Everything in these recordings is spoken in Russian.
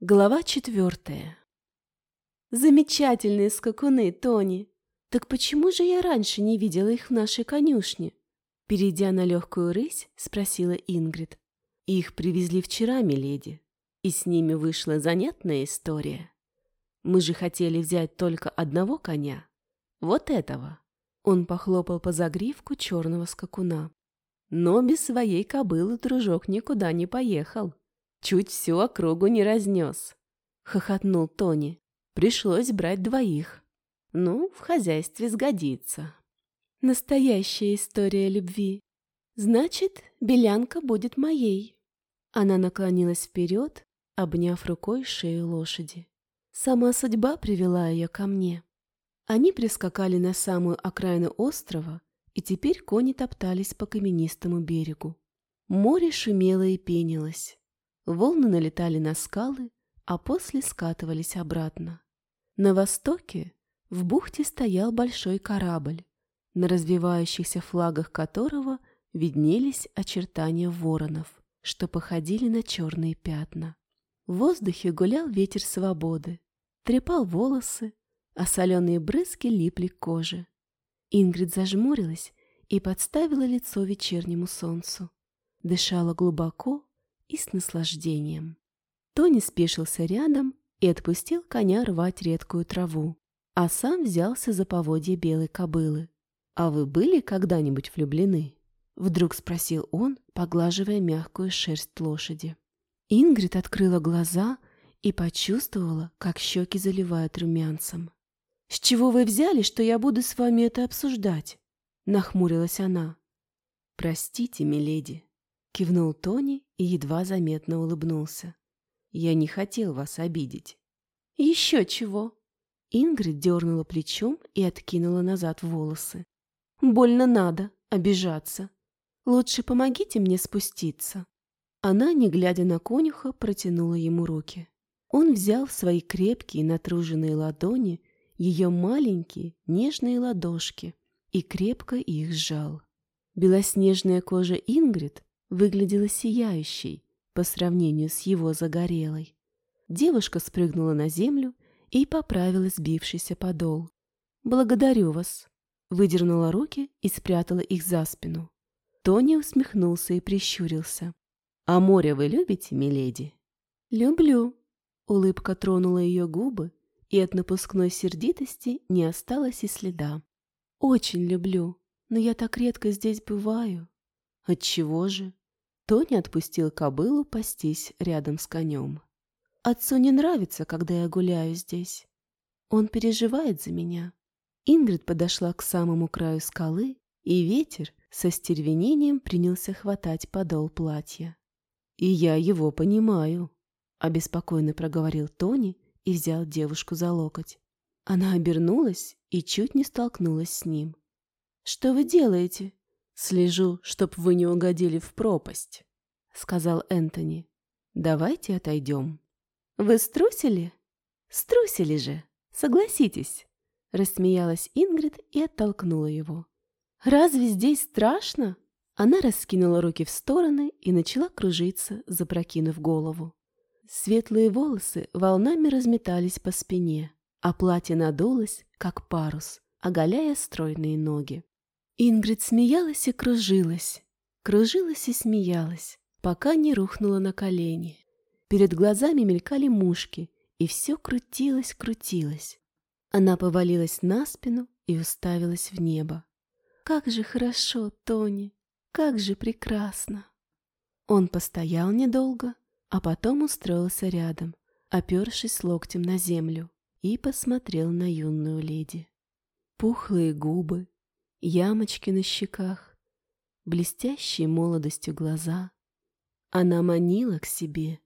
Глава четвертая. Замечательные скакуны, Тони. Так почему же я раньше не видела их в нашей конюшне? Перейдя на легкую рысь, спросила Ингрид. Их привезли вчера, миледи, и с ними вышла занятная история. Мы же хотели взять только одного коня. Вот этого. Он похлопал по загривку черного скакуна. Но без своей кобылы дружок никуда не поехал. Чуть всю округу не разнес. Хохотнул Тони. Пришлось брать двоих. Ну, в хозяйстве сгодится. Настоящая история любви. Значит, белянка будет моей. Она наклонилась вперед, обняв рукой шею лошади. Сама судьба привела ее ко мне. Они прискакали на самую окраину острова, и теперь кони топтались по каменистому берегу. Море шумело и пенилось. Волны налетали на скалы, а после скатывались обратно. На востоке в бухте стоял большой корабль, на развивающихся флагах которого виднелись очертания воронов, что походили на черные пятна. В воздухе гулял ветер свободы, трепал волосы, а соленые брызги липли к коже. Ингрид зажмурилась и подставила лицо вечернему солнцу. Дышала глубоко и с наслаждением. Тони спешился рядом и отпустил коня рвать редкую траву, а сам взялся за поводье белой кобылы. «А вы были когда-нибудь влюблены?» Вдруг спросил он, поглаживая мягкую шерсть лошади. Ингрид открыла глаза и почувствовала, как щеки заливают румянцем. «С чего вы взяли, что я буду с вами это обсуждать?» Нахмурилась она. «Простите, миледи», Кивнул Тони и едва заметно улыбнулся. «Я не хотел вас обидеть». «Еще чего?» Ингрид дернула плечом и откинула назад волосы. «Больно надо обижаться. Лучше помогите мне спуститься». Она, не глядя на конюха, протянула ему руки. Он взял в свои крепкие натруженные ладони ее маленькие нежные ладошки и крепко их сжал. Белоснежная кожа Ингрид выглядела сияющей по сравнению с его загорелой. Девушка спрыгнула на землю и поправила сбившийся подол. «Благодарю вас», — выдернула руки и спрятала их за спину. Тони усмехнулся и прищурился. «А море вы любите, миледи?» «Люблю». Улыбка тронула ее губы, и от напускной сердитости не осталось и следа. «Очень люблю, но я так редко здесь бываю». «Отчего же?» Тони отпустил кобылу пастись рядом с конем. «Отцу не нравится, когда я гуляю здесь. Он переживает за меня». Ингрид подошла к самому краю скалы, и ветер со стервенением принялся хватать подол платья. «И я его понимаю», — обеспокоенно проговорил Тони и взял девушку за локоть. Она обернулась и чуть не столкнулась с ним. «Что вы делаете?» «Слежу, чтоб вы не угодили в пропасть», — сказал Энтони. «Давайте отойдем». «Вы струсили?» «Струсили же, согласитесь», — рассмеялась Ингрид и оттолкнула его. «Разве здесь страшно?» Она раскинула руки в стороны и начала кружиться, запрокинув голову. Светлые волосы волнами разметались по спине, а платье надулось, как парус, оголяя стройные ноги. Ингрид смеялась и кружилась, кружилась и смеялась, пока не рухнула на колени. Перед глазами мелькали мушки, и все крутилось, крутилось. Она повалилась на спину и уставилась в небо. «Как же хорошо, Тони! Как же прекрасно!» Он постоял недолго, а потом устроился рядом, опершись локтем на землю, и посмотрел на юную леди. Пухлые губы, ямочки на щеках, блестящие молодостью глаза. Она манила к себе,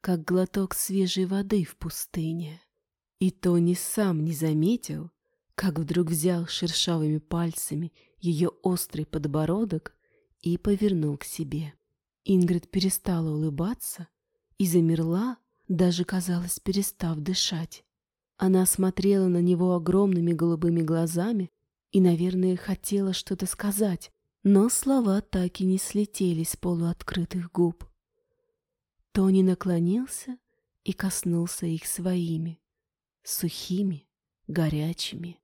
как глоток свежей воды в пустыне. И Тони сам не заметил, как вдруг взял шершавыми пальцами ее острый подбородок и повернул к себе. Ингрид перестала улыбаться и замерла, даже, казалось, перестав дышать. Она смотрела на него огромными голубыми глазами, и, наверное, хотела что-то сказать, но слова так и не слетели с полуоткрытых губ. Тони наклонился и коснулся их своими, сухими, горячими.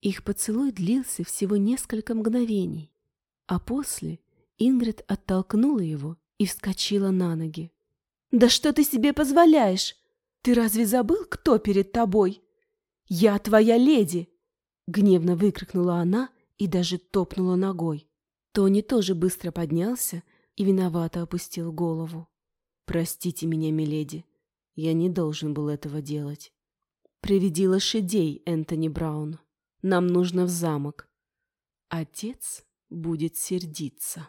Их поцелуй длился всего несколько мгновений, а после Ингрид оттолкнула его и вскочила на ноги. «Да что ты себе позволяешь? Ты разве забыл, кто перед тобой? Я твоя леди!» Гневно выкрикнула она и даже топнула ногой. Тони тоже быстро поднялся и виновато опустил голову. «Простите меня, миледи, я не должен был этого делать. Приведи лошадей, Энтони Браун. Нам нужно в замок. Отец будет сердиться».